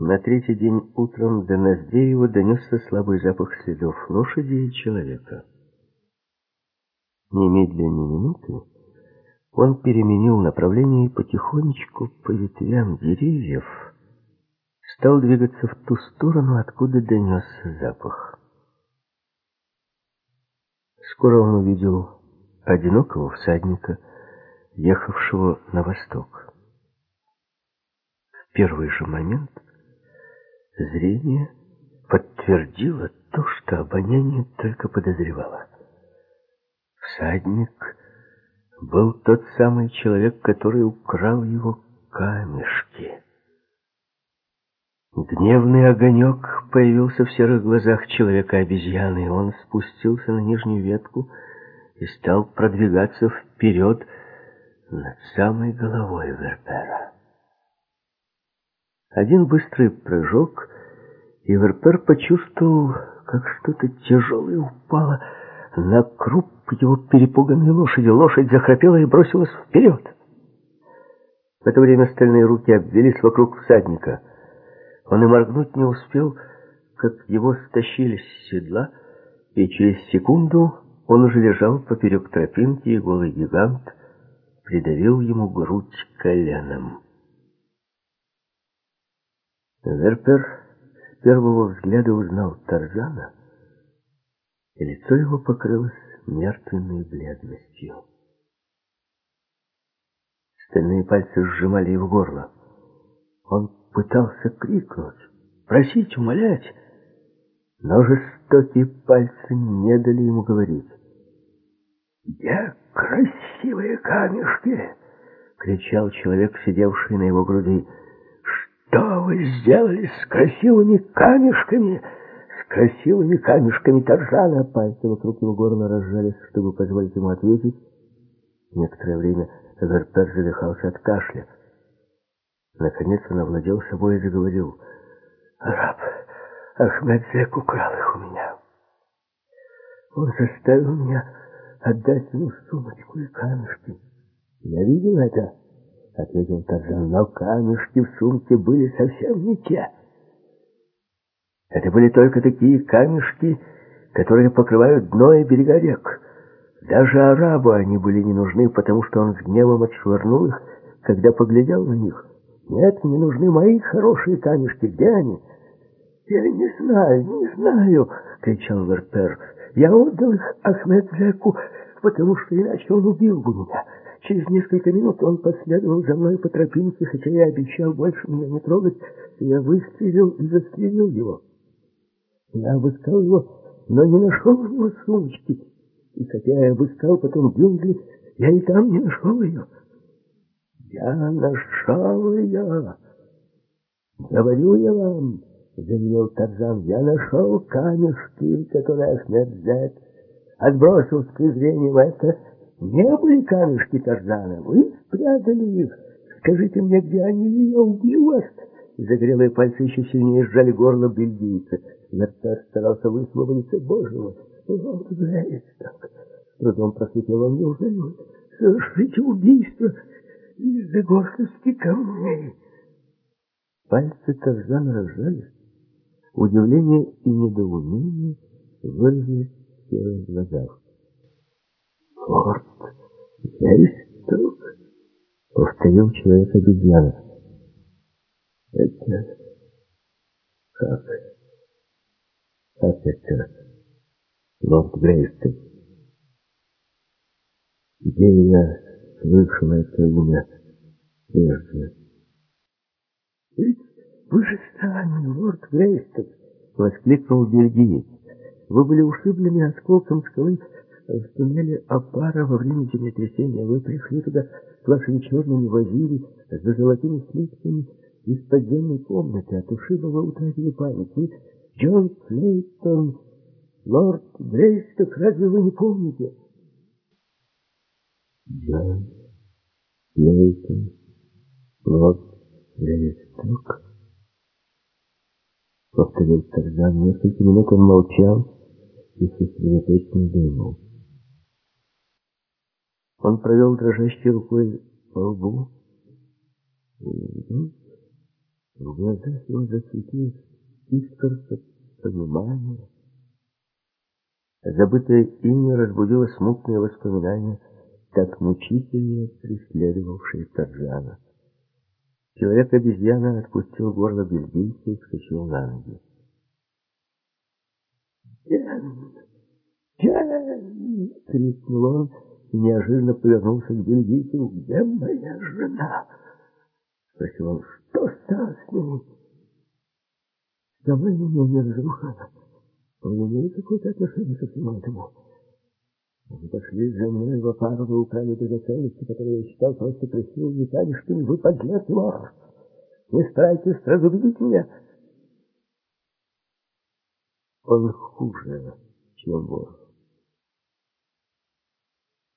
На третий день утром до ноздрей его донесся слабый запах следов лошади и человека. Немедленно минуты он переменил направление и потихонечку по ветвям деревьев стал двигаться в ту сторону, откуда донесся запах. Скоро он увидел одинокого всадника, ехавшего на восток. В первый же момент зрение подтвердило то, что обоняние только подозревало. Всадник был тот самый человек, который украл его камешки. Гневный огонек появился в серых глазах человека-обезьяны. Он спустился на нижнюю ветку и стал продвигаться вперед над самой головой Верпера. Один быстрый прыжок, и Верпер почувствовал, как что-то тяжелое упало на круп его перепуганной лошади. Лошадь захрапела и бросилась вперед. В это время стальные руки обвелись вокруг всадника. Он и моргнуть не успел, как его стащили с седла, и через секунду он уже лежал поперек тропинки, и голый гигант придавил ему грудь коленом. Верпер с первого взгляда узнал Тарзана, и лицо его покрылось мертвенной бледностью. Стальные пальцы сжимали его горло. Он пытался крикнуть, просить, умолять, но жестокие пальцы не дали ему говорить. «Где красивые камешки?» — кричал человек, сидевший на его груди. «Что вы сделали с красивыми камешками?» «С красивыми камешками Таржана!» Пальцы вокруг его горла разжались, чтобы позволить ему ответить. Некоторое время Верпер задыхался от кашля. Наконец он овладел собой и заговорил. «Раб Ахмедзек украл их у меня. Он заставил меня отдать ему сумочку и камешки. Я видел это, — ответил Тарзан, — но камешки в сумке были совсем не те. Это были только такие камешки, которые покрывают дно и берега рек. Даже арабу они были не нужны, потому что он с гневом отшвырнул их, когда поглядел на них. Нет, мне нужны мои хорошие камешки. Где они? Я не знаю, не знаю, кричал Верпер. Я отдал их Ахмед Зеку, потому что иначе он убил бы меня. Через несколько минут он последовал за мной по тропинке, хотя я обещал больше меня не трогать. Я выстрелил и застрелил его. Я обыскал его, но не нашел у него сумочки. И хотя я обыскал потом джунгли, я и там не нашел ее. Я нашел ее. Говорю я вам, заявил Тарзан, я нашел камешки, которые Ахмед Зет отбросил с презрением. Это не были камешки Тарзана. Вы спрятали их. Скажите мне, где они, я убью вас. Загорелые пальцы еще сильнее сжали горло бельгийца. Вертер старался высвободиться. Боже мой, говорит так. Трудом просветил он. Неужели вы совершите убийство? из-за горстки камней. Пальцы Тарзана разжались. Удивление и недоумение выразились в серых глазах. «Форт Гейсток», — повторил человек-обезьяна. «Это... как? Как это, лорд Грейстон? Где я слышал это имя прежде. «Ведь вы же сами, лорд Грейстон!» — воскликнул бельгиец. «Вы были ушиблены осколком скалы в туннеле Апара во время землетрясения. Вы пришли туда с вашими черными возили, за золотыми слитками из подземной комнаты. От ушиба вы утратили память. Вы Джон Клейтон, лорд Грейсток, разве вы не помните?» Джон Лейтон, вот Левисток. Повторил Тарзан. Несколько минут он молчал и сосредоточенно думал. Он провел дрожащей рукой по лбу. В глазах его засветилась искорка понимания. Забытое имя разбудило смутные воспоминания, так мучительно преследовавшие Тарзана. Человек-обезьяна отпустил горло бельгийца и вскочил на ноги. «Дэн! Дэн!» — крикнул он и неожиданно повернулся к бельгийцу. «Где моя жена?» — спросил он. «Что стало с ней?» «Со мной меня не разрушено. Вы имели какое-то отношение ко всему этому?» Вы пошли за мной в опару, вы украли драгоценности, которые я считал просто красивыми камешками. Вы подлец и. Не старайтесь разубедить меня. Он хуже, чем вор.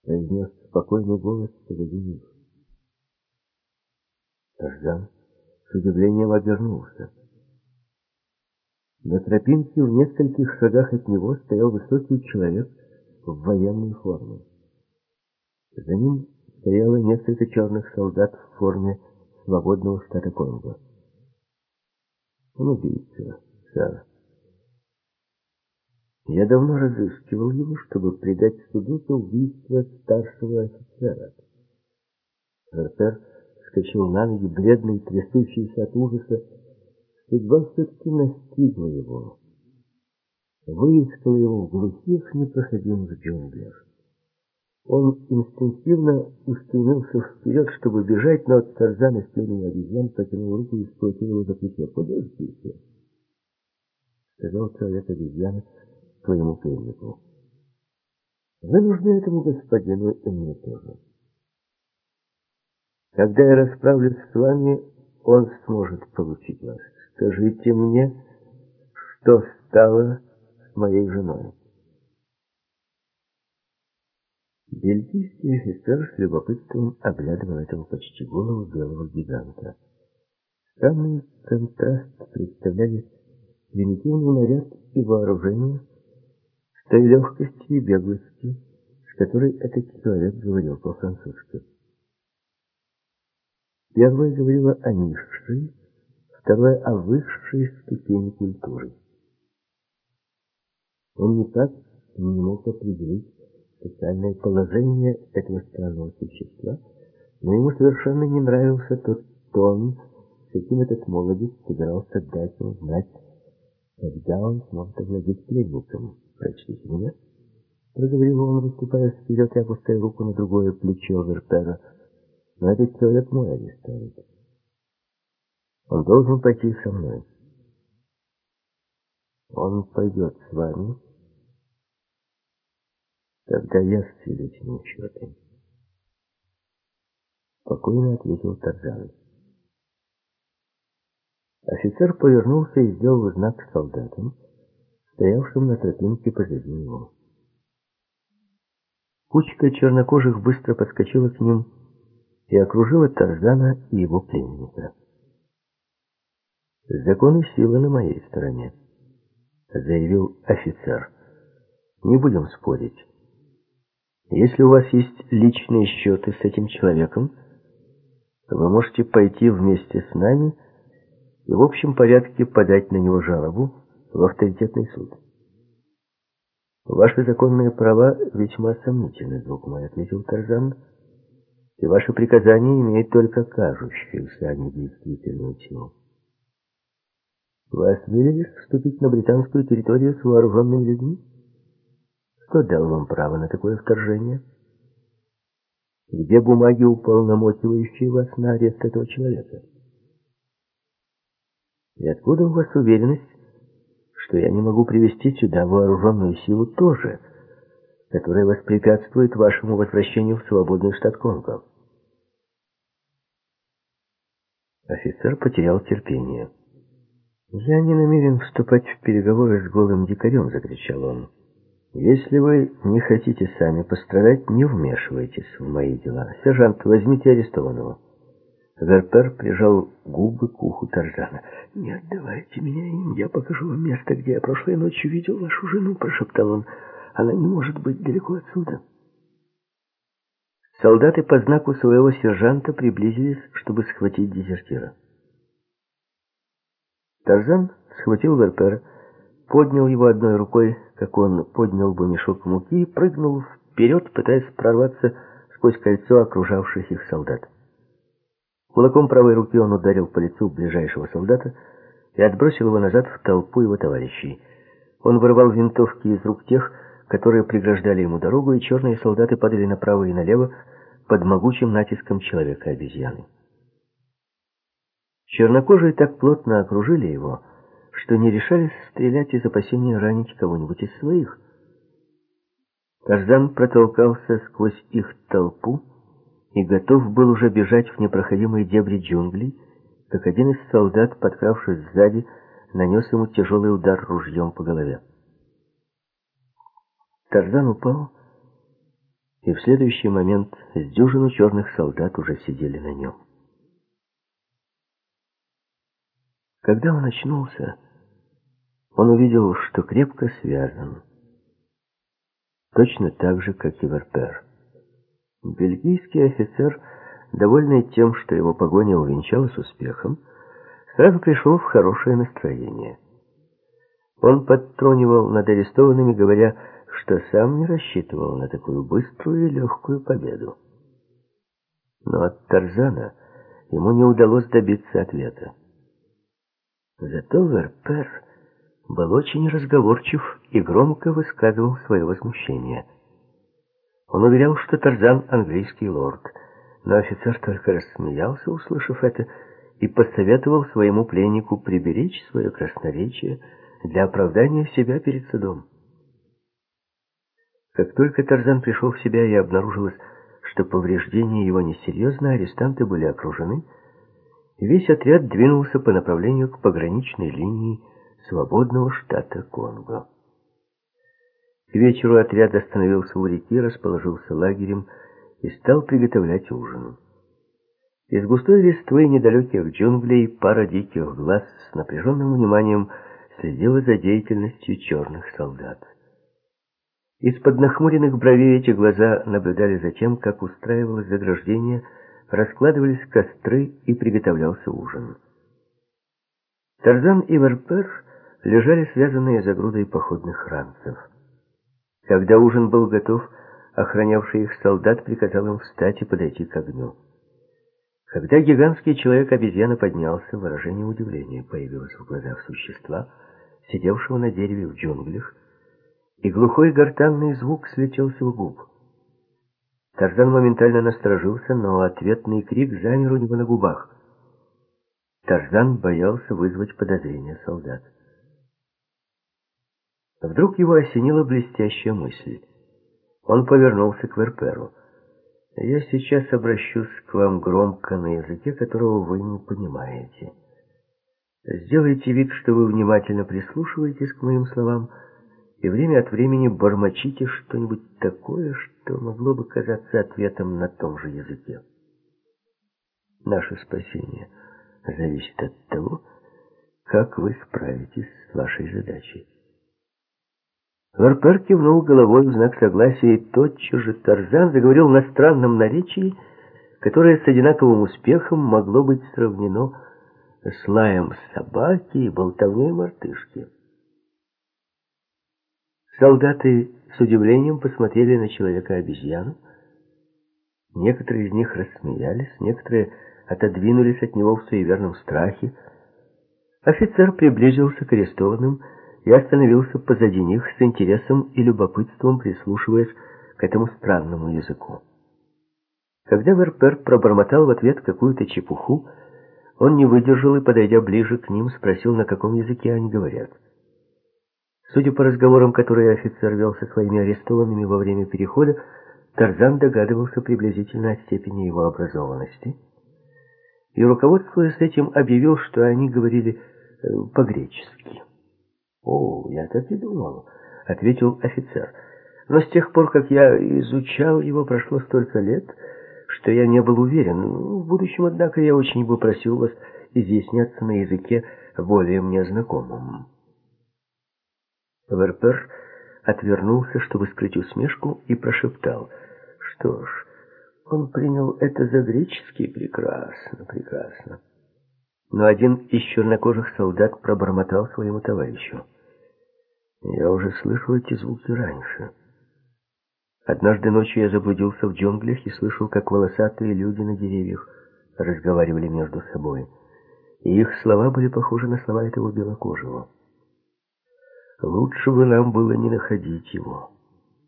Произнес спокойный голос позади них. Тарзан с удивлением обернулся. На тропинке в нескольких шагах от него стоял высокий человек в военной форме. За ним стояло несколько черных солдат в форме свободного штата Конго. Он убийца, сэр. Я давно разыскивал его, чтобы предать суду за убийство старшего офицера. Репер вскочил на ноги, бледный, трясущийся от ужаса. Судьба все-таки настигла его выискал его в глухих непроходимых джунглях. Он инстинктивно устремился вперед, чтобы бежать, но от Тарзана с племени обезьян потянул руку и схватил его за плечо. «Подождите!» — сказал человек-обезьяна своему пленнику. «Вы нужны этому господину и мне тоже. Когда я расправлюсь с вами, он сможет получить вас. Скажите мне, что стало моей женой. Бельгийский офицер с любопытством оглядывал этого почти голого белого гиганта. Странный контраст представляли примитивный наряд и вооружение с той легкостью и беглостью, с которой этот человек говорил по-французски. Первое говорило о низшей, второе о высшей ступени культуры. Он никак не мог определить социальное положение этого странного существа, но ему совершенно не нравился тот тон, с каким этот молодец собирался дать ему знать, когда он сможет овладеть пленником. «Прочтите меня», — проговорил он, выступая вперед и опуская руку на другое плечо Верпера. «Но этот человек мой арестован. Он должен пойти со мной». Он пойдет с вами, когда я с этими счетами. Спокойно ответил Тарзан. Офицер повернулся и сделал знак солдатам, стоявшим на тропинке позади него. Кучка чернокожих быстро подскочила к ним и окружила Тарзана и его пленника. «Закон и сила на моей стороне», — заявил офицер. «Не будем спорить». Если у вас есть личные счеты с этим человеком, вы можете пойти вместе с нами и в общем порядке подать на него жалобу в авторитетный суд. Ваши законные права весьма сомнительны, друг мой, ответил Тарзан, и ваши приказания имеют только кажущуюся, а не действительную силу. Вы осмелились вступить на британскую территорию с вооруженными людьми? Кто дал вам право на такое вторжение? Где бумаги, уполномочивающие вас на арест этого человека? И откуда у вас уверенность, что я не могу привести сюда вооруженную силу тоже, которая воспрепятствует вашему возвращению в свободный штат Конго? Офицер потерял терпение. «Я не намерен вступать в переговоры с голым дикарем», — закричал он. Если вы не хотите сами пострадать, не вмешивайтесь в мои дела. Сержант, возьмите арестованного. Верпер прижал губы к уху Тарзана. «Не отдавайте меня им, я покажу вам место, где я прошлой ночью видел вашу жену», — прошептал он. «Она не может быть далеко отсюда». Солдаты по знаку своего сержанта приблизились, чтобы схватить дезертира. Тарзан схватил Верпера, поднял его одной рукой, как он поднял бы мешок муки, и прыгнул вперед, пытаясь прорваться сквозь кольцо окружавших их солдат. Кулаком правой руки он ударил по лицу ближайшего солдата и отбросил его назад в толпу его товарищей. Он вырвал винтовки из рук тех, которые преграждали ему дорогу, и черные солдаты падали направо и налево под могучим натиском человека-обезьяны. Чернокожие так плотно окружили его, что не решались стрелять из опасения ранить кого-нибудь из своих. Тарзан протолкался сквозь их толпу и готов был уже бежать в непроходимые дебри джунглей, как один из солдат, подкравшись сзади, нанес ему тяжелый удар ружьем по голове. Тарзан упал, и в следующий момент с дюжину черных солдат уже сидели на нем. Когда он очнулся, он увидел, что крепко связан. Точно так же, как и Верпер. Бельгийский офицер, довольный тем, что его погоня увенчалась успехом, сразу пришел в хорошее настроение. Он подтрунивал над арестованными, говоря, что сам не рассчитывал на такую быструю и легкую победу. Но от Тарзана ему не удалось добиться ответа. Зато Верпер был очень разговорчив и громко высказывал свое возмущение. Он уверял, что Тарзан — английский лорд, но офицер только рассмеялся, услышав это, и посоветовал своему пленнику приберечь свое красноречие для оправдания себя перед судом. Как только Тарзан пришел в себя и обнаружилось, что повреждения его несерьезны, арестанты были окружены, весь отряд двинулся по направлению к пограничной линии свободного штата Конго. К вечеру отряд остановился у реки, расположился лагерем и стал приготовлять ужин. Из густой листвы недалеких джунглей пара диких глаз с напряженным вниманием следила за деятельностью черных солдат. Из-под нахмуренных бровей эти глаза наблюдали за тем, как устраивалось заграждение, раскладывались костры и приготовлялся ужин. Тарзан и Верпер лежали связанные за грудой походных ранцев. Когда ужин был готов, охранявший их солдат приказал им встать и подойти к огню. Когда гигантский человек-обезьяна поднялся, выражение удивления появилось в глазах существа, сидевшего на дереве в джунглях, и глухой гортанный звук слетел с его губ. Тарзан моментально насторожился, но ответный крик замер у него на губах. Тарзан боялся вызвать подозрения солдат. Вдруг его осенила блестящая мысль. Он повернулся к Верперу. «Я сейчас обращусь к вам громко на языке, которого вы не понимаете. Сделайте вид, что вы внимательно прислушиваетесь к моим словам, и время от времени бормочите что-нибудь такое, что могло бы казаться ответом на том же языке. Наше спасение зависит от того, как вы справитесь с вашей задачей. Варпер кивнул головой в знак согласия, и тотчас же Тарзан заговорил на странном наречии, которое с одинаковым успехом могло быть сравнено с лаем собаки и болтовней мартышки. Солдаты с удивлением посмотрели на человека-обезьяну. Некоторые из них рассмеялись, некоторые отодвинулись от него в суеверном страхе. Офицер приблизился к арестованным и остановился позади них с интересом и любопытством прислушиваясь к этому странному языку. Когда Верпер пробормотал в ответ какую-то чепуху, он не выдержал и, подойдя ближе к ним, спросил, на каком языке они говорят. Судя по разговорам, которые офицер вел со своими арестованными во время перехода, Тарзан догадывался приблизительно о степени его образованности и, руководствуясь этим, объявил, что они говорили э, по-гречески. «О, я так и думал», — ответил офицер. «Но с тех пор, как я изучал его, прошло столько лет, что я не был уверен. В будущем, однако, я очень бы просил вас изъясняться на языке более мне знакомым». Верпер отвернулся, чтобы скрыть усмешку, и прошептал. «Что ж, он принял это за греческий? Прекрасно, прекрасно. Но один из чернокожих солдат пробормотал своему товарищу. «Я уже слышал эти звуки раньше». Однажды ночью я заблудился в джунглях и слышал, как волосатые люди на деревьях разговаривали между собой. И их слова были похожи на слова этого белокожего. Лучше бы нам было не находить его.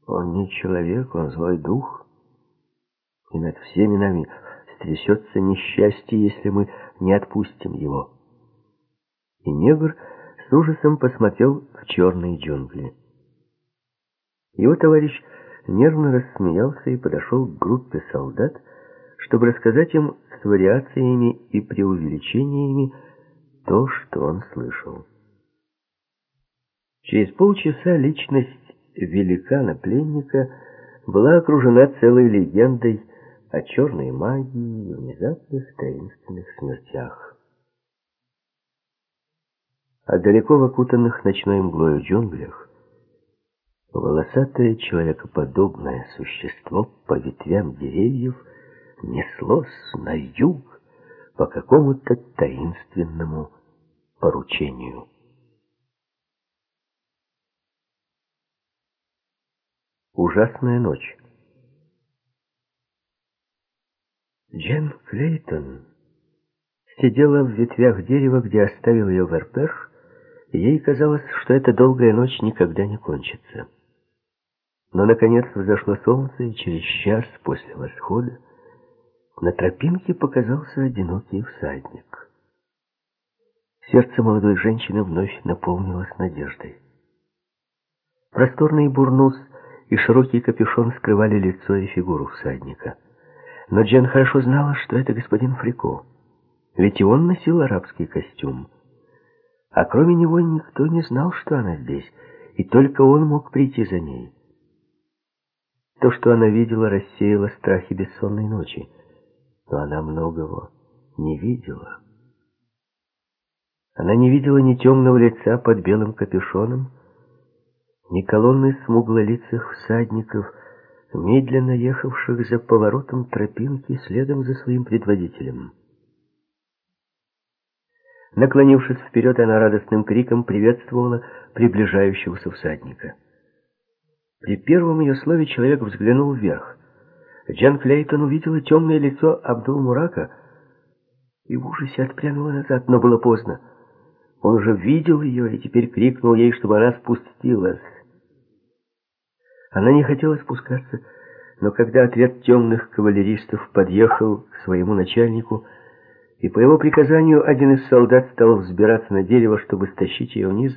Он не человек, он злой дух. И над всеми нами стрясется несчастье, если мы не отпустим его. И негр с ужасом посмотрел в черные джунгли. Его товарищ нервно рассмеялся и подошел к группе солдат, чтобы рассказать им с вариациями и преувеличениями то, что он слышал. Через полчаса личность великана-пленника была окружена целой легендой о черной магии и внезапных таинственных смертях. А далеко в окутанных ночной мглой джунглях волосатое человекоподобное существо по ветвям деревьев неслось на юг по какому-то таинственному поручению. Ужасная ночь. Джен Клейтон сидела в ветвях дерева, где оставил ее Верпер, и ей казалось, что эта долгая ночь никогда не кончится. Но, наконец, взошло солнце, и через час после восхода на тропинке показался одинокий всадник. Сердце молодой женщины вновь наполнилось надеждой. Просторный бурнус и широкий капюшон скрывали лицо и фигуру всадника. Но Джен хорошо знала, что это господин Фрико, ведь и он носил арабский костюм. А кроме него никто не знал, что она здесь, и только он мог прийти за ней. То, что она видела, рассеяло страхи бессонной ночи, но она многого не видела. Она не видела ни темного лица под белым капюшоном, ни колонны смуглолицых всадников, медленно ехавших за поворотом тропинки следом за своим предводителем. Наклонившись вперед, она радостным криком приветствовала приближающегося всадника. При первом ее слове человек взглянул вверх. Джан Клейтон увидела темное лицо Абдул-Мурака и в ужасе отпрянула назад, но было поздно. Он уже видел ее и теперь крикнул ей, чтобы она спустилась. Она не хотела спускаться, но когда отряд темных кавалеристов подъехал к своему начальнику, и по его приказанию один из солдат стал взбираться на дерево, чтобы стащить ее вниз,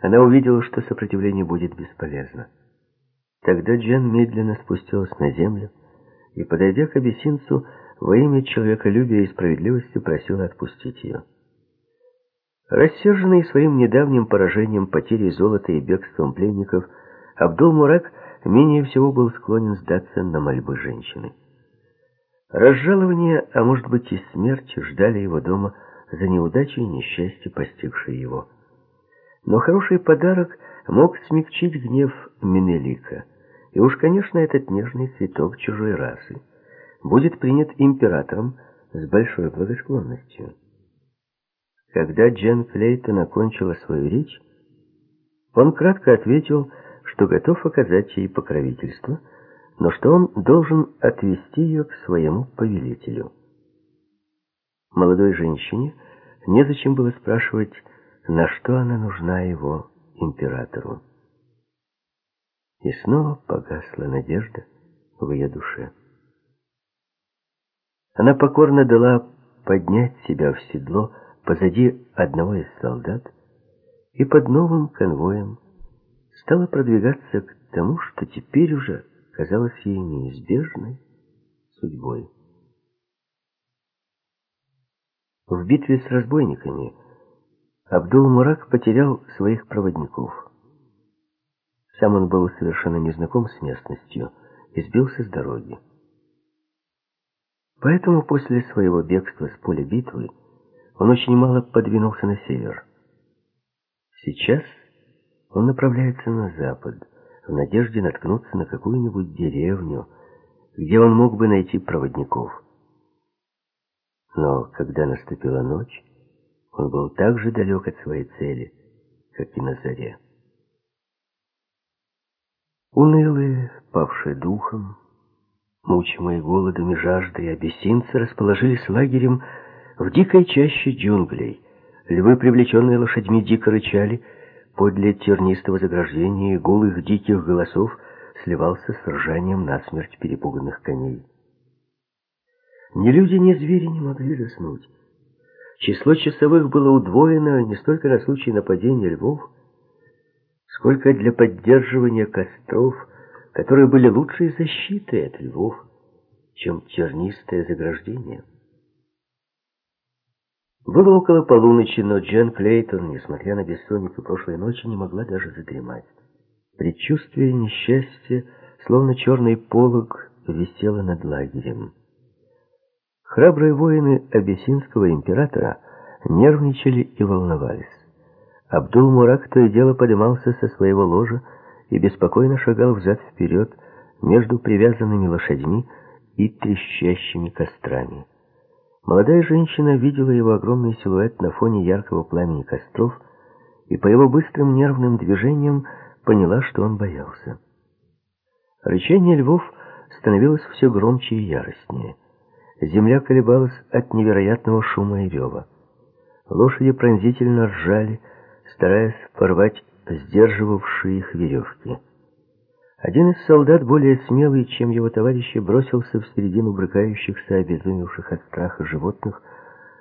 она увидела, что сопротивление будет бесполезно. Тогда Джен медленно спустилась на землю и, подойдя к абиссинцу, во имя человеколюбия и справедливости просила отпустить ее. Рассерженный своим недавним поражением, потерей золота и бегством пленников, Абдул-Мурак менее всего был склонен сдаться на мольбы женщины. Разжалование, а может быть и смерть, ждали его дома за неудачи и несчастье, постигшие его. Но хороший подарок мог смягчить гнев Менелика. И уж, конечно, этот нежный цветок чужой расы будет принят императором с большой благосклонностью. Когда Джен Клейтон окончила свою речь, он кратко ответил, что готов оказать ей покровительство, но что он должен отвести ее к своему повелителю. Молодой женщине незачем было спрашивать, на что она нужна его императору. И снова погасла надежда в ее душе. Она покорно дала поднять себя в седло позади одного из солдат и под новым конвоем стала продвигаться к тому, что теперь уже казалось ей неизбежной судьбой. В битве с разбойниками Абдул-Мурак потерял своих проводников. Сам он был совершенно незнаком с местностью и сбился с дороги. Поэтому после своего бегства с поля битвы он очень мало подвинулся на север. Сейчас он направляется на запад, в надежде наткнуться на какую-нибудь деревню, где он мог бы найти проводников. Но когда наступила ночь, он был так же далек от своей цели, как и на заре. Унылые, павшие духом, мучимые голодом и жаждой, абиссинцы расположились лагерем в дикой чаще джунглей. Львы, привлеченные лошадьми, дико рычали, подле тернистого заграждения и гул их диких голосов сливался с ржанием насмерть перепуганных коней. Ни люди, ни звери не могли заснуть. Число часовых было удвоено не столько на случай нападения львов, сколько для поддерживания костров, которые были лучшей защитой от львов, чем тернистое заграждение. Было около полуночи, но Джен Клейтон, несмотря на бессонницу прошлой ночи, не могла даже задремать. Предчувствие несчастья, словно черный полог, висело над лагерем. Храбрые воины абиссинского императора нервничали и волновались. Абдул-Мурак то и дело поднимался со своего ложа и беспокойно шагал взад-вперед между привязанными лошадьми и трещащими кострами. Молодая женщина видела его огромный силуэт на фоне яркого пламени костров и по его быстрым нервным движениям поняла, что он боялся. Рычание львов становилось все громче и яростнее. Земля колебалась от невероятного шума и рева. Лошади пронзительно ржали, стараясь порвать сдерживавшие их веревки. Один из солдат, более смелый, чем его товарищи, бросился в середину брыкающихся, обезумевших от страха животных,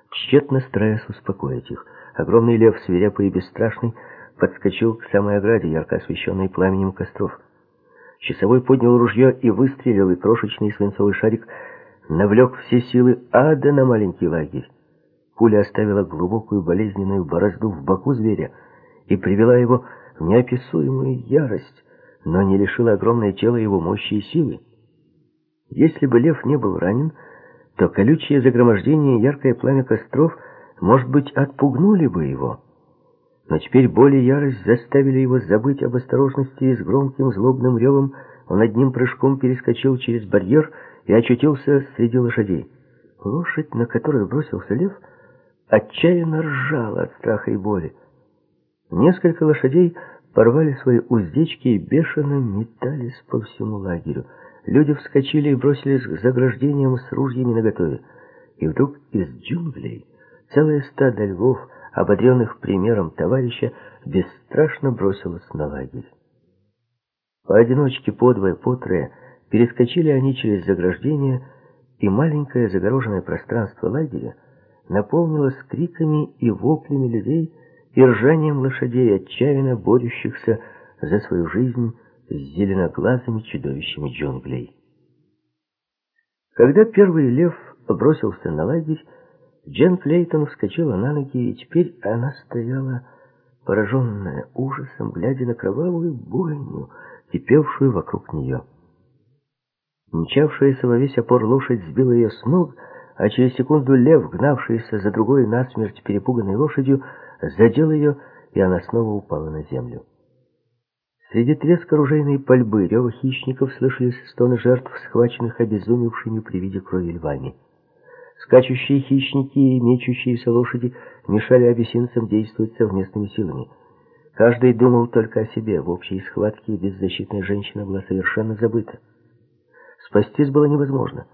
тщетно стараясь успокоить их. Огромный лев, свирепый и бесстрашный, подскочил к самой ограде, ярко освещенной пламенем костров. Часовой поднял ружье и выстрелил, и крошечный свинцовый шарик навлек все силы ада на маленький лагерь. Пуля оставила глубокую болезненную борозду в боку зверя и привела его в неописуемую ярость но не лишило огромное тело его мощи и силы. Если бы лев не был ранен, то колючее загромождение и яркое пламя костров, может быть, отпугнули бы его. Но теперь боль и ярость заставили его забыть об осторожности, и с громким злобным ревом он одним прыжком перескочил через барьер и очутился среди лошадей. Лошадь, на которую бросился лев, отчаянно ржала от страха и боли. Несколько лошадей порвали свои уздечки и бешено метались по всему лагерю. Люди вскочили и бросились к заграждениям с ружьями наготове. И вдруг из джунглей целое стадо львов, ободренных примером товарища, бесстрашно бросилось на лагерь. Поодиночке, подвое, потрое, перескочили они через заграждение, и маленькое загороженное пространство лагеря наполнилось криками и воплями людей, и ржанием лошадей, отчаянно борющихся за свою жизнь с зеленоглазыми чудовищами джунглей. Когда первый лев бросился на лагерь, Джен Клейтон вскочила на ноги, и теперь она стояла, пораженная ужасом, глядя на кровавую бойню, кипевшую вокруг нее. Мчавшаяся во весь опор лошадь сбила ее с ног, а через секунду лев, гнавшийся за другой насмерть перепуганной лошадью, задел ее, и она снова упала на землю. Среди треска оружейной пальбы, рева хищников слышались стоны жертв, схваченных обезумевшими при виде крови львами. Скачущие хищники и мечущиеся лошади мешали абиссинцам действовать совместными силами. Каждый думал только о себе. В общей схватке беззащитная женщина была совершенно забыта. Спастись было невозможно.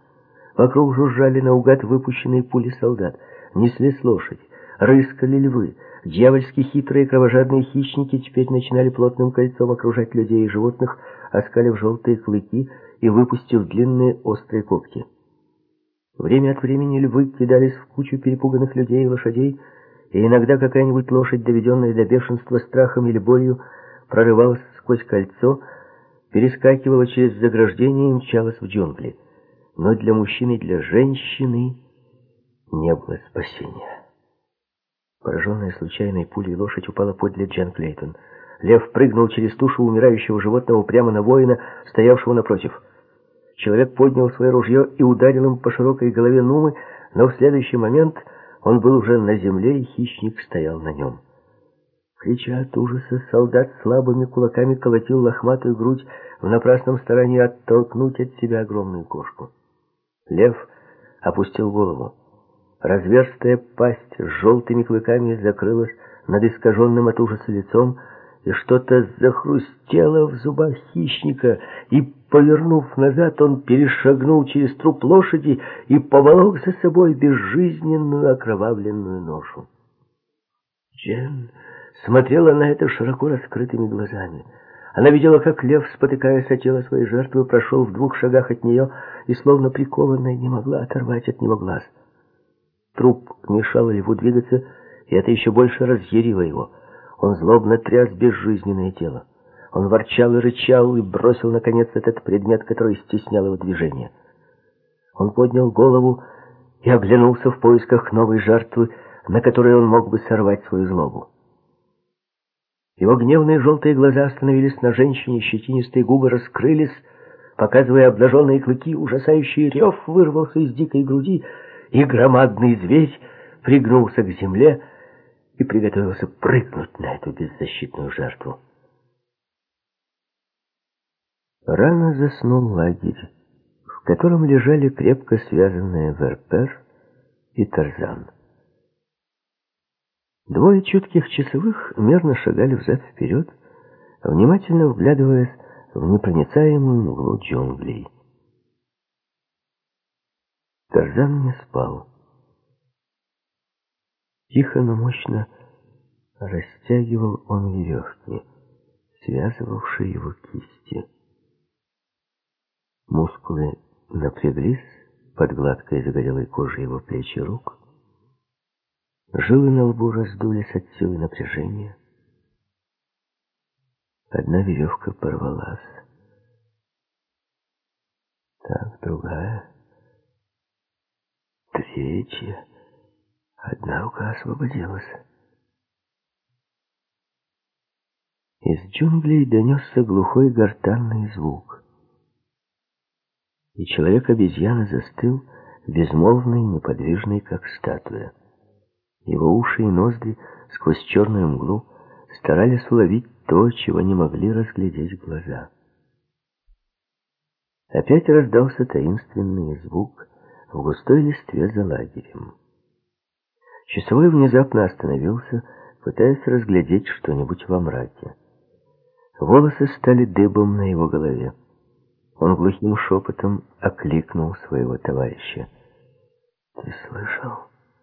Вокруг жужжали наугад выпущенные пули солдат. Неслись лошади, рыскали львы, Дьявольски хитрые кровожадные хищники теперь начинали плотным кольцом окружать людей и животных, оскалив желтые клыки и выпустив длинные острые когти. Время от времени львы кидались в кучу перепуганных людей и лошадей, и иногда какая-нибудь лошадь, доведенная до бешенства страхом или болью, прорывалась сквозь кольцо, перескакивала через заграждение и мчалась в джунгли. Но для мужчины и для женщины не было спасения. Пораженная случайной пулей лошадь упала подле Джен Клейтон. Лев прыгнул через тушу умирающего животного прямо на воина, стоявшего напротив. Человек поднял свое ружье и ударил им по широкой голове Нумы, но в следующий момент он был уже на земле, и хищник стоял на нем. Крича от ужаса, солдат слабыми кулаками колотил лохматую грудь в напрасном старании оттолкнуть от себя огромную кошку. Лев опустил голову. Разверстая пасть с желтыми клыками закрылась над искаженным от ужаса лицом, и что-то захрустело в зубах хищника, и, повернув назад, он перешагнул через труп лошади и поволок за собой безжизненную окровавленную ношу. Джен смотрела на это широко раскрытыми глазами. Она видела, как лев, спотыкаясь о тело своей жертвы, прошел в двух шагах от нее и, словно прикованная, не могла оторвать от него глаз. Труп мешал льву двигаться, и это еще больше разъярило его. Он злобно тряс безжизненное тело. Он ворчал и рычал и бросил, наконец, этот предмет, который стеснял его движение. Он поднял голову и оглянулся в поисках новой жертвы, на которой он мог бы сорвать свою злобу. Его гневные желтые глаза остановились на женщине, щетинистые губы раскрылись, показывая обнаженные клыки, ужасающий рев вырвался из дикой груди, и громадный зверь пригнулся к земле и приготовился прыгнуть на эту беззащитную жертву. Рано заснул лагерь, в котором лежали крепко связанные Верпер и Тарзан. Двое чутких часовых мерно шагали взад-вперед, внимательно вглядываясь в непроницаемую мглу джунглей. Тарзан не спал. Тихо, но мощно растягивал он веревки, связывавшие его кисти. Мускулы напряглись под гладкой загорелой кожей его плеч и рук. Жилы на лбу раздулись от силы напряжения. Одна веревка порвалась. Так, другая. Третья. Одна рука освободилась. Из джунглей донесся глухой гортанный звук. И человек-обезьяна застыл, безмолвный, неподвижный, как статуя. Его уши и ноздри сквозь черную мглу старались уловить то, чего не могли разглядеть глаза. Опять раздался таинственный звук в густой листве за лагерем. Часовой внезапно остановился, пытаясь разглядеть что-нибудь во мраке. Волосы стали дыбом на его голове. Он глухим шепотом окликнул своего товарища. «Ты слышал?»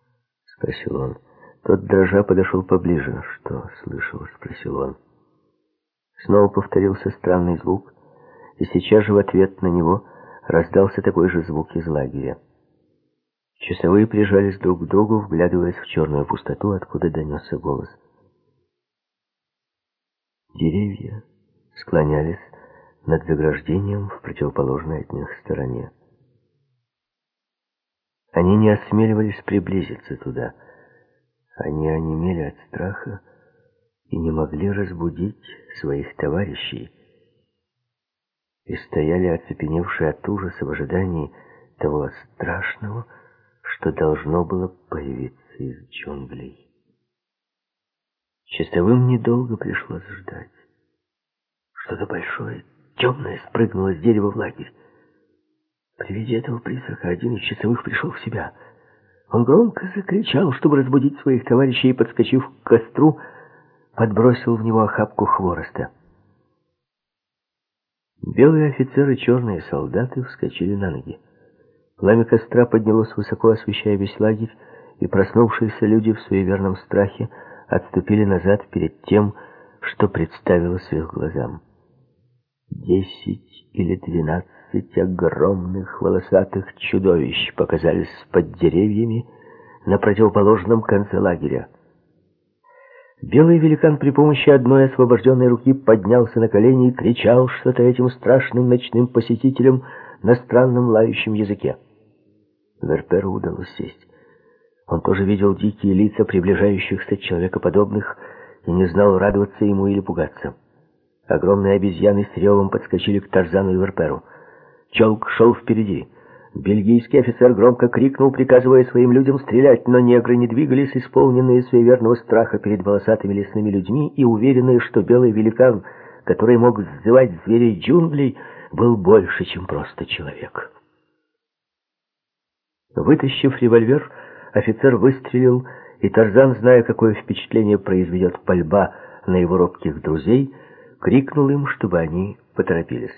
— спросил он. Тот, дрожа, подошел поближе. «Что слышал?» — спросил он. Снова повторился странный звук, и сейчас же в ответ на него раздался такой же звук из лагеря. Часовые прижались друг к другу, вглядываясь в черную пустоту, откуда донесся голос. Деревья склонялись над заграждением в противоположной от них стороне. Они не осмеливались приблизиться туда. Они онемели от страха и не могли разбудить своих товарищей. И стояли оцепеневшие от ужаса в ожидании того страшного, что должно было появиться из джунглей. Часовым недолго пришлось ждать. Что-то большое, темное спрыгнуло с дерева в лагерь. При виде этого призрака один из часовых пришел в себя. Он громко закричал, чтобы разбудить своих товарищей, и, подскочив к костру, подбросил в него охапку хвороста. Белые офицеры черные солдаты вскочили на ноги. Пламя костра поднялось высоко, освещая весь лагерь, и проснувшиеся люди в суеверном страхе отступили назад перед тем, что представилось их глазам. Десять или двенадцать огромных волосатых чудовищ показались под деревьями на противоположном конце лагеря. Белый великан при помощи одной освобожденной руки поднялся на колени и кричал что-то этим страшным ночным посетителям на странном лающем языке. Верперу удалось сесть. Он тоже видел дикие лица приближающихся человекоподобных и не знал, радоваться ему или пугаться. Огромные обезьяны с ревом подскочили к Тарзану и Верперу. Челк шел впереди. Бельгийский офицер громко крикнул, приказывая своим людям стрелять, но негры не двигались, исполненные суеверного страха перед волосатыми лесными людьми и уверенные, что белый великан, который мог сзывать зверей джунглей, был больше, чем просто человек. Вытащив револьвер, офицер выстрелил, и Тарзан, зная, какое впечатление произведет пальба на его робких друзей, крикнул им, чтобы они поторопились.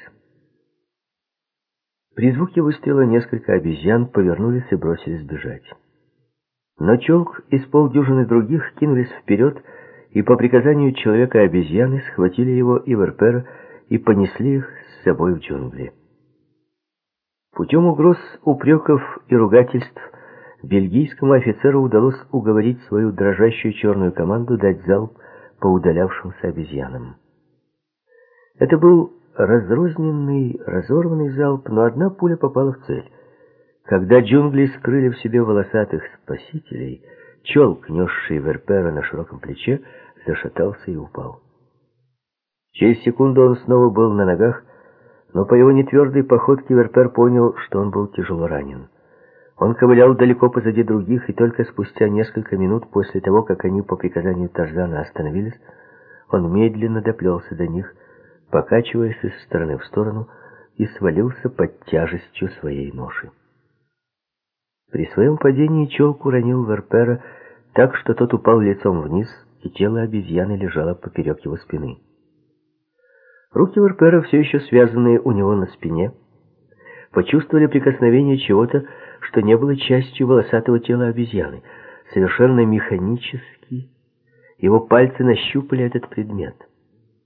При звуке выстрела несколько обезьян повернулись и бросились бежать. Но Челк и с полдюжины других кинулись вперед и по приказанию человека-обезьяны схватили его и Верпера и понесли их с собой в джунгли. Путем угроз, упреков и ругательств бельгийскому офицеру удалось уговорить свою дрожащую черную команду дать залп по удалявшимся обезьянам. Это был разрозненный, разорванный залп, но одна пуля попала в цель. Когда джунгли скрыли в себе волосатых спасителей, челк, несший Верпера на широком плече, зашатался и упал. Через секунду он снова был на ногах, но по его нетвердой походке Верпер понял, что он был тяжело ранен. Он ковылял далеко позади других, и только спустя несколько минут после того, как они по приказанию Тарзана остановились, он медленно доплелся до них, покачиваясь из стороны в сторону, и свалился под тяжестью своей ноши. При своем падении челку уронил Верпера так, что тот упал лицом вниз, и тело обезьяны лежало поперек его спины. Руки Верпера, все еще связанные у него на спине, почувствовали прикосновение чего-то, что не было частью волосатого тела обезьяны. Совершенно механически его пальцы нащупали этот предмет.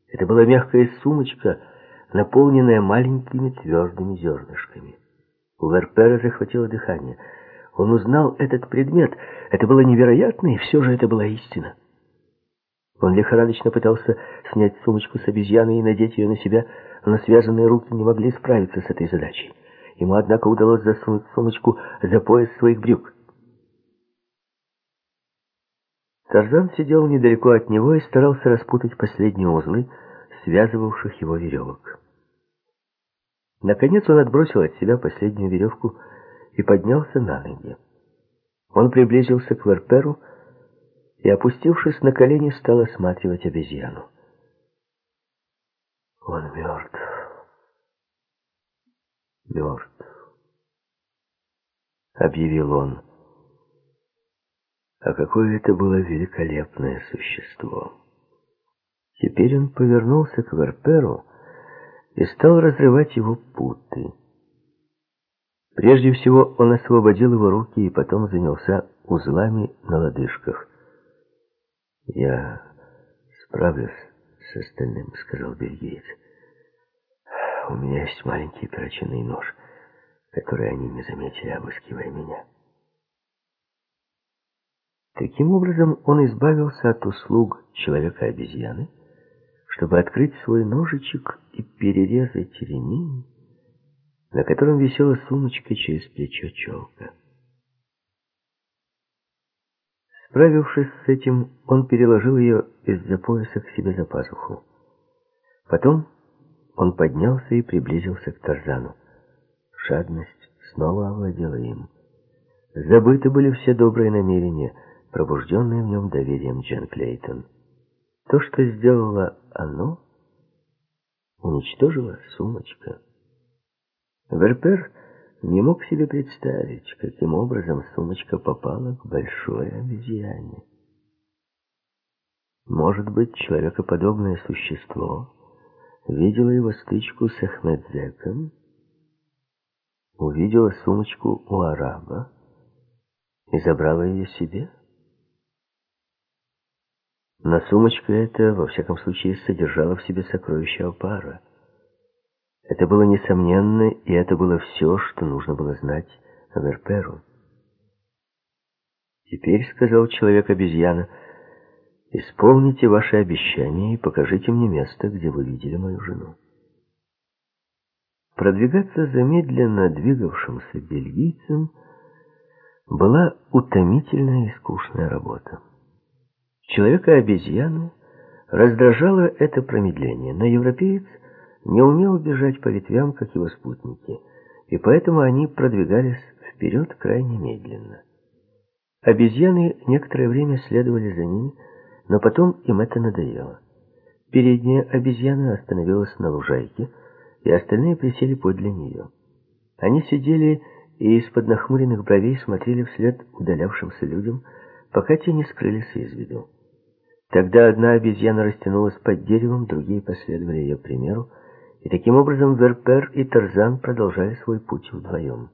Это была мягкая сумочка, наполненная маленькими твердыми зернышками. У Верпера захватило дыхание. Он узнал этот предмет. Это было невероятно, и все же это была истина. Он лихорадочно пытался снять сумочку с обезьяной и надеть ее на себя, но связанные руки не могли справиться с этой задачей. Ему, однако, удалось засунуть сумочку за пояс своих брюк. Тарзан сидел недалеко от него и старался распутать последние узлы, связывавших его веревок. Наконец он отбросил от себя последнюю веревку и поднялся на ноги. Он приблизился к Верперу и, опустившись на колени, стал осматривать обезьяну. Он мертв мертв, объявил он. А какое это было великолепное существо! Теперь он повернулся к Верперу и стал разрывать его путы. Прежде всего он освободил его руки и потом занялся узлами на лодыжках. «Я справлюсь с остальным», — сказал бельгиец у меня есть маленький перочинный нож, который они не заметили, обыскивая меня. Таким образом, он избавился от услуг человека-обезьяны, чтобы открыть свой ножичек и перерезать ремень, на котором висела сумочка через плечо челка. Справившись с этим, он переложил ее из-за пояса к себе за пазуху. Потом он поднялся и приблизился к Тарзану. Жадность снова овладела им. Забыты были все добрые намерения, пробужденные в нем доверием Джен Клейтон. То, что сделала оно, уничтожила сумочка. Верпер не мог себе представить, каким образом сумочка попала к большой обезьяне. Может быть, человекоподобное существо видела его стычку с Ахмедзеком, увидела сумочку у араба и забрала ее себе. Но сумочка эта, во всяком случае, содержала в себе сокровища Алпара. Это было несомненно, и это было все, что нужно было знать о Верперу. «Теперь», — сказал человек-обезьяна, — Исполните ваши обещания и покажите мне место, где вы видели мою жену. Продвигаться за медленно двигавшимся бельгийцем была утомительная и скучная работа. Человека-обезьяну раздражало это промедление, но европеец не умел бежать по ветвям, как его спутники, и поэтому они продвигались вперед крайне медленно. Обезьяны некоторое время следовали за ними, но потом им это надоело. Передняя обезьяна остановилась на лужайке, и остальные присели подле нее. Они сидели и из-под нахмуренных бровей смотрели вслед удалявшимся людям, пока те не скрылись из виду. Тогда одна обезьяна растянулась под деревом, другие последовали ее примеру, и таким образом Верпер и Тарзан продолжали свой путь вдвоем.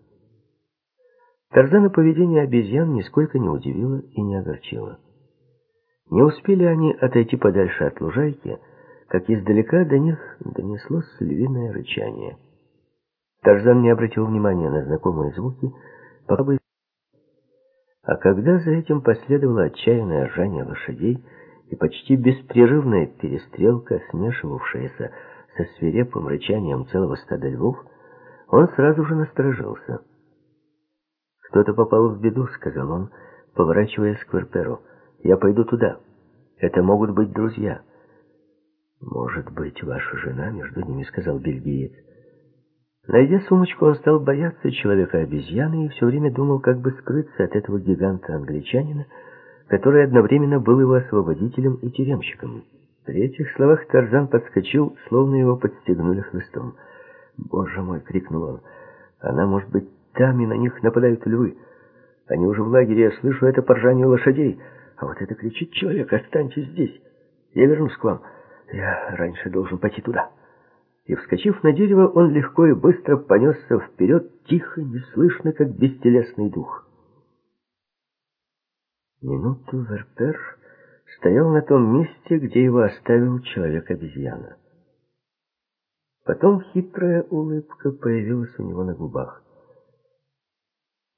Тарзана поведение обезьян нисколько не удивило и не огорчило. Не успели они отойти подальше от лужайки, как издалека до них донеслось львиное рычание. Тарзан не обратил внимания на знакомые звуки, пока бы... А когда за этим последовало отчаянное ржание лошадей, и почти беспрерывная перестрелка, смешивавшаяся со свирепым рычанием целого стада львов, он сразу же насторожился. «Кто-то попал в беду», — сказал он, поворачиваясь к Верперу. «Я пойду туда. Это могут быть друзья». «Может быть, ваша жена между ними», — сказал бельгиец. Найдя сумочку, он стал бояться человека-обезьяны и все время думал, как бы скрыться от этого гиганта-англичанина, который одновременно был его освободителем и тюремщиком. При этих словах Тарзан подскочил, словно его подстегнули хлыстом. «Боже мой!» — крикнул он. «Она, может быть, там, и на них нападают львы. Они уже в лагере, я слышу это по ржанию лошадей. А вот это кричит человек, останьтесь здесь. Я вернусь к вам. Я раньше должен пойти туда». И, вскочив на дерево, он легко и быстро понесся вперед, тихо, неслышно, как бестелесный дух. Минуту Верпер стоял на том месте, где его оставил человек-обезьяна. Потом хитрая улыбка появилась у него на губах.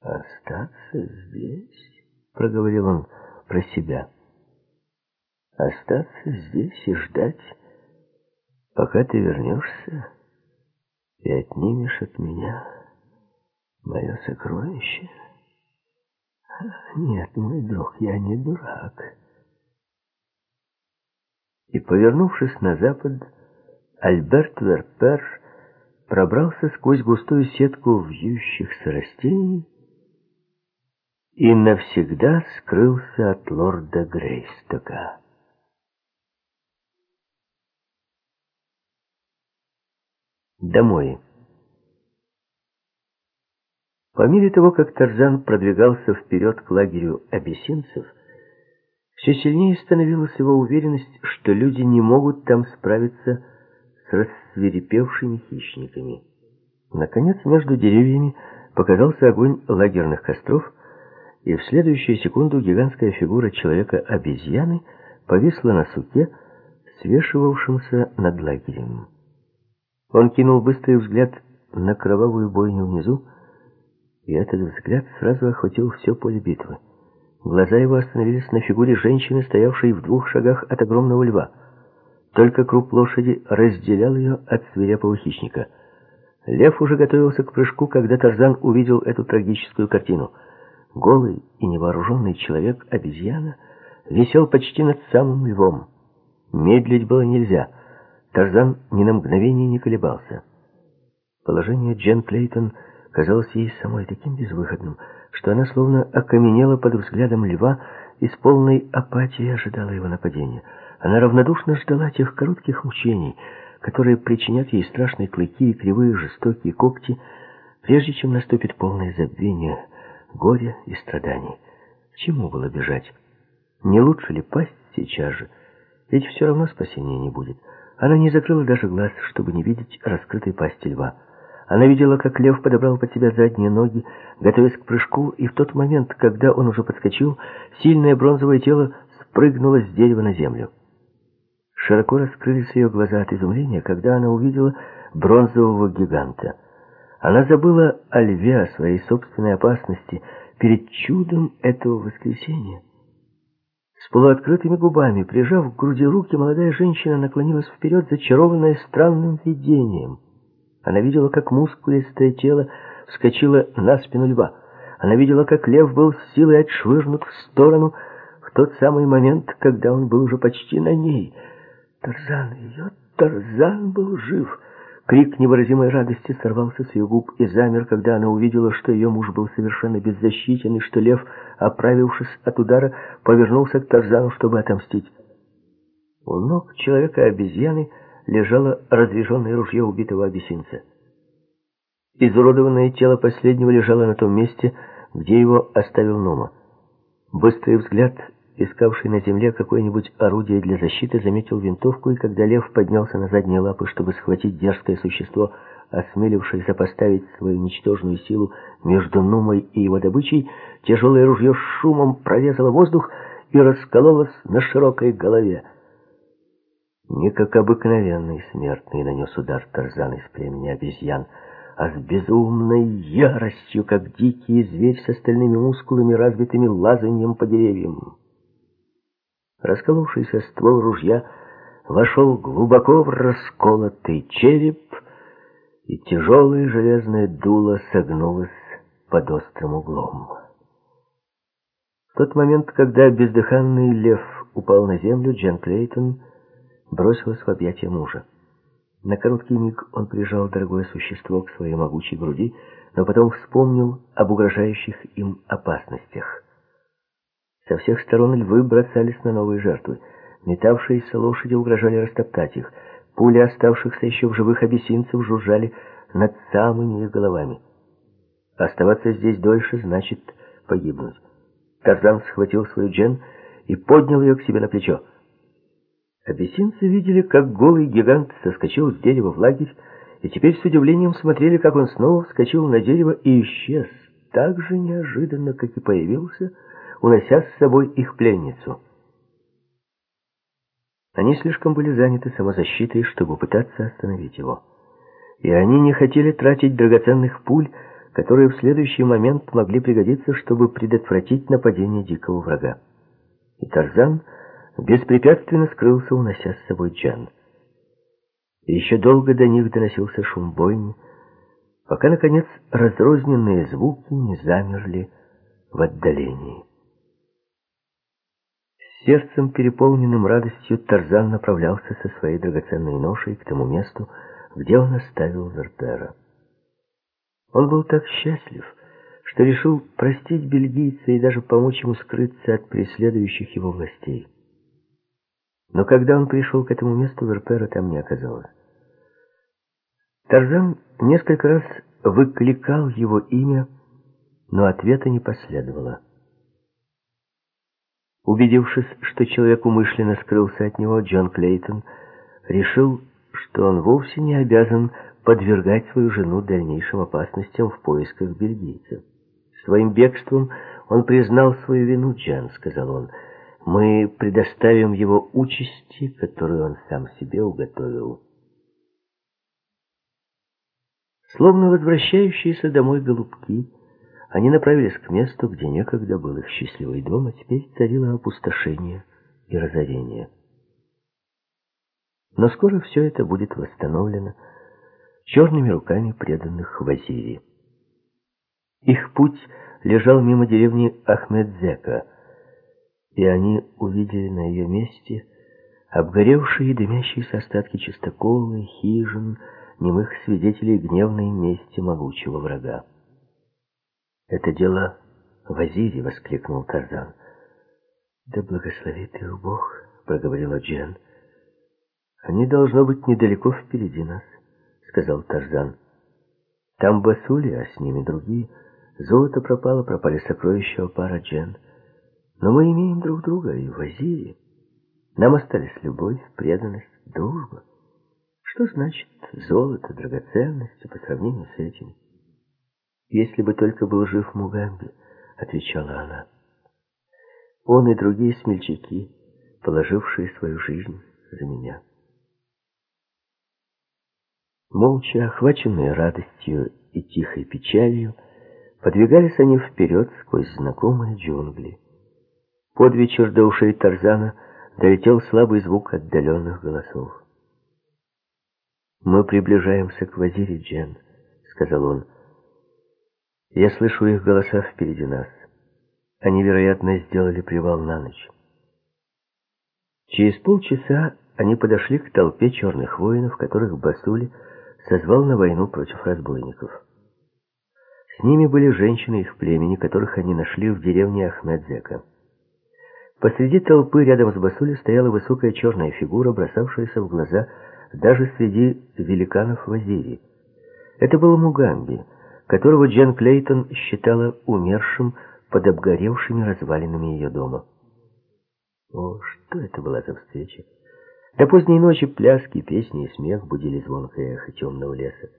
«Остаться здесь?» — проговорил он про себя. «Остаться здесь и ждать, пока ты вернешься и отнимешь от меня мое сокровище?» Нет, мой друг, я не дурак. И, повернувшись на запад, Альберт Верпер пробрался сквозь густую сетку вьющихся растений и навсегда скрылся от лорда Грейстока. Домой. По мере того, как Тарзан продвигался вперед к лагерю абиссинцев, все сильнее становилась его уверенность, что люди не могут там справиться с рассверепевшими хищниками. Наконец, между деревьями показался огонь лагерных костров, и в следующую секунду гигантская фигура человека-обезьяны повисла на суке, свешивавшемся над лагерем. Он кинул быстрый взгляд на кровавую бойню внизу, и этот взгляд сразу охватил все поле битвы. Глаза его остановились на фигуре женщины, стоявшей в двух шагах от огромного льва. Только круп лошади разделял ее от свирепого хищника. Лев уже готовился к прыжку, когда Тарзан увидел эту трагическую картину. Голый и невооруженный человек-обезьяна висел почти над самым львом. Медлить было нельзя. Тарзан ни на мгновение не колебался. Положение Джен Клейтон — казалось ей самой таким безвыходным, что она словно окаменела под взглядом льва и с полной апатией ожидала его нападения. Она равнодушно ждала тех коротких мучений, которые причинят ей страшные клыки и кривые жестокие когти, прежде чем наступит полное забвение горя и страданий. К чему было бежать? Не лучше ли пасть сейчас же? Ведь все равно спасения не будет. Она не закрыла даже глаз, чтобы не видеть раскрытой пасти льва. Она видела, как лев подобрал под себя задние ноги, готовясь к прыжку, и в тот момент, когда он уже подскочил, сильное бронзовое тело спрыгнуло с дерева на землю. Широко раскрылись ее глаза от изумления, когда она увидела бронзового гиганта. Она забыла о льве, о своей собственной опасности, перед чудом этого воскресения. С полуоткрытыми губами, прижав к груди руки, молодая женщина наклонилась вперед, зачарованная странным видением — она видела, как мускулистое тело вскочило на спину льва. Она видела, как лев был с силой отшвырнут в сторону в тот самый момент, когда он был уже почти на ней. Тарзан, ее Тарзан был жив. Крик невыразимой радости сорвался с ее губ и замер, когда она увидела, что ее муж был совершенно беззащитен, и что лев, оправившись от удара, повернулся к Тарзану, чтобы отомстить. У ног человека-обезьяны лежало разряженное ружье убитого абиссинца. Изуродованное тело последнего лежало на том месте, где его оставил Нома. Быстрый взгляд, искавший на земле какое-нибудь орудие для защиты, заметил винтовку, и когда лев поднялся на задние лапы, чтобы схватить дерзкое существо, осмелившееся поставить свою ничтожную силу между Нумой и его добычей, тяжелое ружье с шумом прорезало воздух и раскололось на широкой голове. Не как обыкновенный смертный нанес удар Тарзан из племени обезьян, а с безумной яростью, как дикий зверь с остальными мускулами, развитыми лазаньем по деревьям. Расколовшийся ствол ружья вошел глубоко в расколотый череп, и тяжелое железное дуло согнулось под острым углом. В тот момент, когда бездыханный лев упал на землю, Джен Клейтон бросилась в объятия мужа. На короткий миг он прижал дорогое существо к своей могучей груди, но потом вспомнил об угрожающих им опасностях. Со всех сторон львы бросались на новые жертвы. Метавшиеся лошади угрожали растоптать их. Пули оставшихся еще в живых абиссинцев жужжали над самыми их головами. Оставаться здесь дольше значит погибнуть. Тарзан схватил свою Джен и поднял ее к себе на плечо. Абиссинцы видели, как голый гигант соскочил с дерева в лагерь, и теперь с удивлением смотрели, как он снова вскочил на дерево и исчез, так же неожиданно, как и появился, унося с собой их пленницу. Они слишком были заняты самозащитой, чтобы пытаться остановить его. И они не хотели тратить драгоценных пуль, которые в следующий момент могли пригодиться, чтобы предотвратить нападение дикого врага. И Тарзан беспрепятственно скрылся, унося с собой Джан. Еще долго до них доносился шум бойни, пока, наконец, разрозненные звуки не замерли в отдалении. Сердцем, переполненным радостью, Тарзан направлялся со своей драгоценной ношей к тому месту, где он оставил Вертера. Он был так счастлив, что решил простить бельгийца и даже помочь ему скрыться от преследующих его властей. Но когда он пришел к этому месту, Верпера там не оказалось. Тарзан несколько раз выкликал его имя, но ответа не последовало. Убедившись, что человек умышленно скрылся от него, Джон Клейтон решил, что он вовсе не обязан подвергать свою жену дальнейшим опасностям в поисках бельгийца. Своим бегством он признал свою вину, Джан, сказал он, — мы предоставим его участи, которую он сам себе уготовил. Словно возвращающиеся домой голубки, они направились к месту, где некогда был их счастливый дом, а теперь царило опустошение и разорение. Но скоро все это будет восстановлено черными руками преданных Вазири. Их путь лежал мимо деревни Ахмедзека, и они увидели на ее месте обгоревшие и дымящиеся остатки чистоколы, хижин, немых свидетелей гневной мести могучего врага. «Это дело Вазири!» — воскликнул Тарзан. «Да благословит их Бог!» — проговорила Джен. «Они, должно быть, недалеко впереди нас», — сказал Тарзан. «Там басули, а с ними другие. Золото пропало, пропали сокровища пара Джен». Но мы имеем друг друга и в Азире. Нам остались любовь, преданность, дружба. Что значит золото, драгоценности по сравнению с этим? Если бы только был жив Мугамби, отвечала она. Он и другие смельчаки, положившие свою жизнь за меня. Молча, охваченные радостью и тихой печалью, подвигались они вперед сквозь знакомые джунгли. Под вечер до ушей Тарзана долетел слабый звук отдаленных голосов. «Мы приближаемся к Вазире, Джен», — сказал он. «Я слышу их голоса впереди нас. Они, вероятно, сделали привал на ночь». Через полчаса они подошли к толпе черных воинов, которых Басули созвал на войну против разбойников. С ними были женщины их племени, которых они нашли в деревне Ахмедзека. Посреди толпы рядом с Басули стояла высокая черная фигура, бросавшаяся в глаза даже среди великанов в Азирии. Это был Мугамби, которого Джен Клейтон считала умершим под обгоревшими развалинами ее дома. О, что это была за встреча! До поздней ночи пляски, песни и смех будили звонкое эхо темного леса.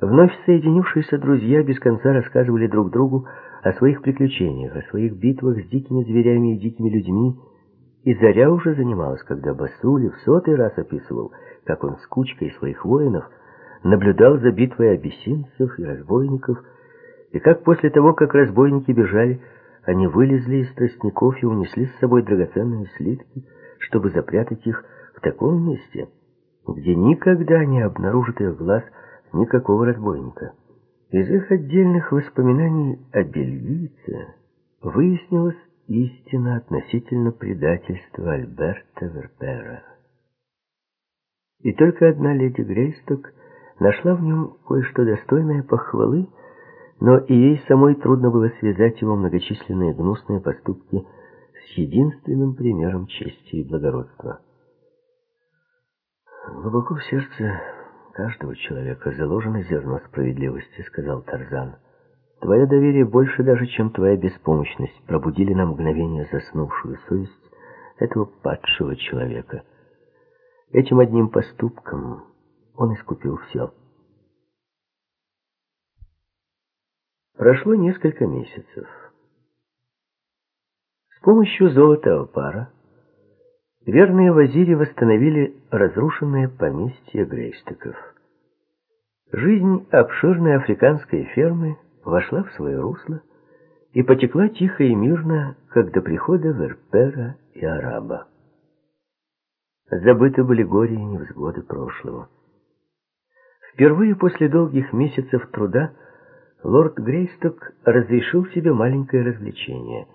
Вновь соединившиеся друзья без конца рассказывали друг другу о своих приключениях, о своих битвах с дикими зверями и дикими людьми, и Заря уже занималась, когда Басули в сотый раз описывал, как он с кучкой своих воинов наблюдал за битвой абиссинцев и разбойников, и как после того, как разбойники бежали, они вылезли из тростников и унесли с собой драгоценные слитки, чтобы запрятать их в таком месте, где никогда не обнаружит их глаз никакого разбойника. Из их отдельных воспоминаний о бельгийце выяснилась истина относительно предательства Альберта Верпера. И только одна леди Грейсток нашла в нем кое-что достойное похвалы, но и ей самой трудно было связать его многочисленные гнусные поступки с единственным примером чести и благородства. «Глубоко в сердце каждого человека заложено зерно справедливости», — сказал Тарзан. «Твое доверие больше даже, чем твоя беспомощность, пробудили на мгновение заснувшую совесть этого падшего человека. Этим одним поступком он искупил все». Прошло несколько месяцев. С помощью золотого пара верные вазири восстановили разрушенное поместье Грейстеков. Жизнь обширной африканской фермы вошла в свое русло и потекла тихо и мирно, как до прихода Верпера и Араба. Забыты были горе и невзгоды прошлого. Впервые после долгих месяцев труда лорд Грейсток разрешил себе маленькое развлечение.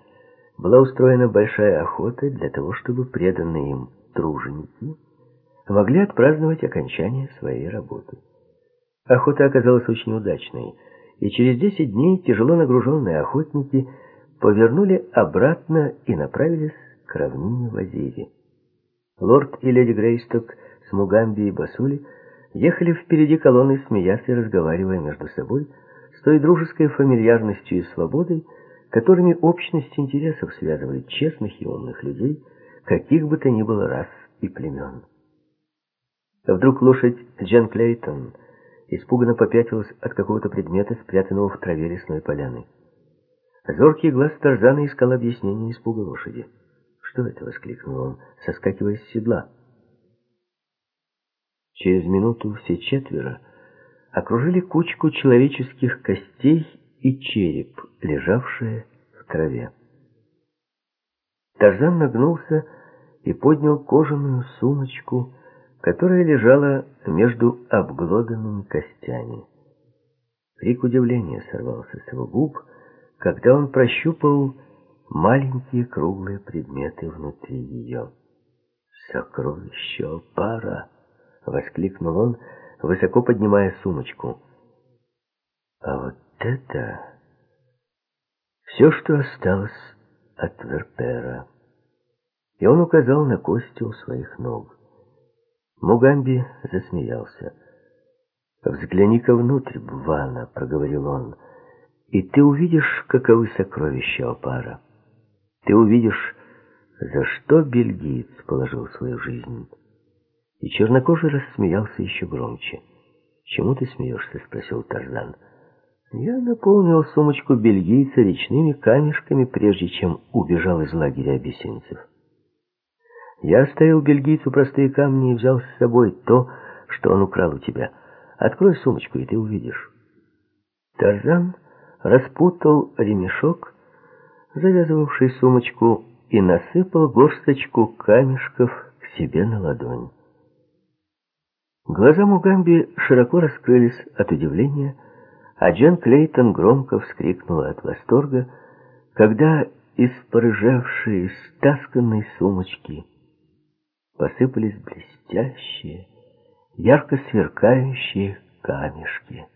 Была устроена большая охота для того, чтобы преданные им труженики могли отпраздновать окончание своей работы. Охота оказалась очень удачной, и через десять дней тяжело нагруженные охотники повернули обратно и направились к равнине Вазири. Лорд и леди Грейсток с Мугамби и Басули ехали впереди колонны, смеясь и разговаривая между собой, той дружеской фамильярностью и свободой, которыми общность интересов связывает честных и умных людей, каких бы то ни было рас и племен. Вдруг лошадь Джен Клейтон испуганно попятилась от какого-то предмета, спрятанного в траве лесной поляны. Зоркий глаз Тарзана искал объяснение испуга лошади. «Что это?» — воскликнул он, соскакивая с седла. Через минуту все четверо окружили кучку человеческих костей и череп, лежавшие в траве. Тарзан нагнулся и поднял кожаную сумочку, которая лежала между обглоданными костями. Крик удивления сорвался с его губ, когда он прощупал маленькие круглые предметы внутри ее. «Сокровище пара!» — воскликнул он, — высоко поднимая сумочку. А вот это все, что осталось от Верпера. И он указал на кости у своих ног. Мугамби засмеялся. «Взгляни-ка внутрь, Бвана», — проговорил он, — «и ты увидишь, каковы сокровища Опара. Ты увидишь, за что бельгиец положил свою жизнь». И чернокожий рассмеялся еще громче. «Чему ты смеешься?» — спросил Тарзан. «Я наполнил сумочку бельгийца речными камешками, прежде чем убежал из лагеря абиссинцев. Я оставил бельгийцу простые камни и взял с собой то, что он украл у тебя. Открой сумочку, и ты увидишь». Тарзан распутал ремешок, завязывавший сумочку, и насыпал горсточку камешков к себе на ладонь. Глаза Мугамби широко раскрылись от удивления, а Джен Клейтон громко вскрикнула от восторга, когда из порыжавшей, стасканной сумочки посыпались блестящие, ярко сверкающие камешки.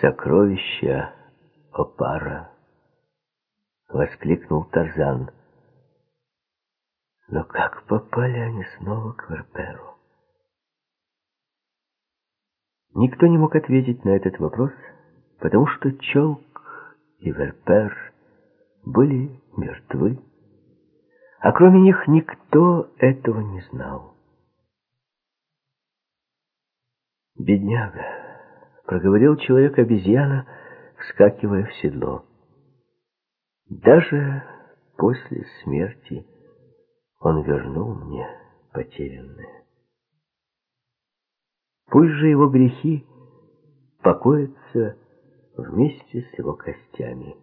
«Сокровища Опара!» — воскликнул Тарзан. «Но как попали они снова к Верперу?» Никто не мог ответить на этот вопрос, потому что Челк и Верпер были мертвы, а кроме них никто этого не знал. «Бедняга», — проговорил человек-обезьяна, вскакивая в седло. «Даже после смерти он вернул мне потерянное. Пусть же его грехи покоятся вместе с его костями».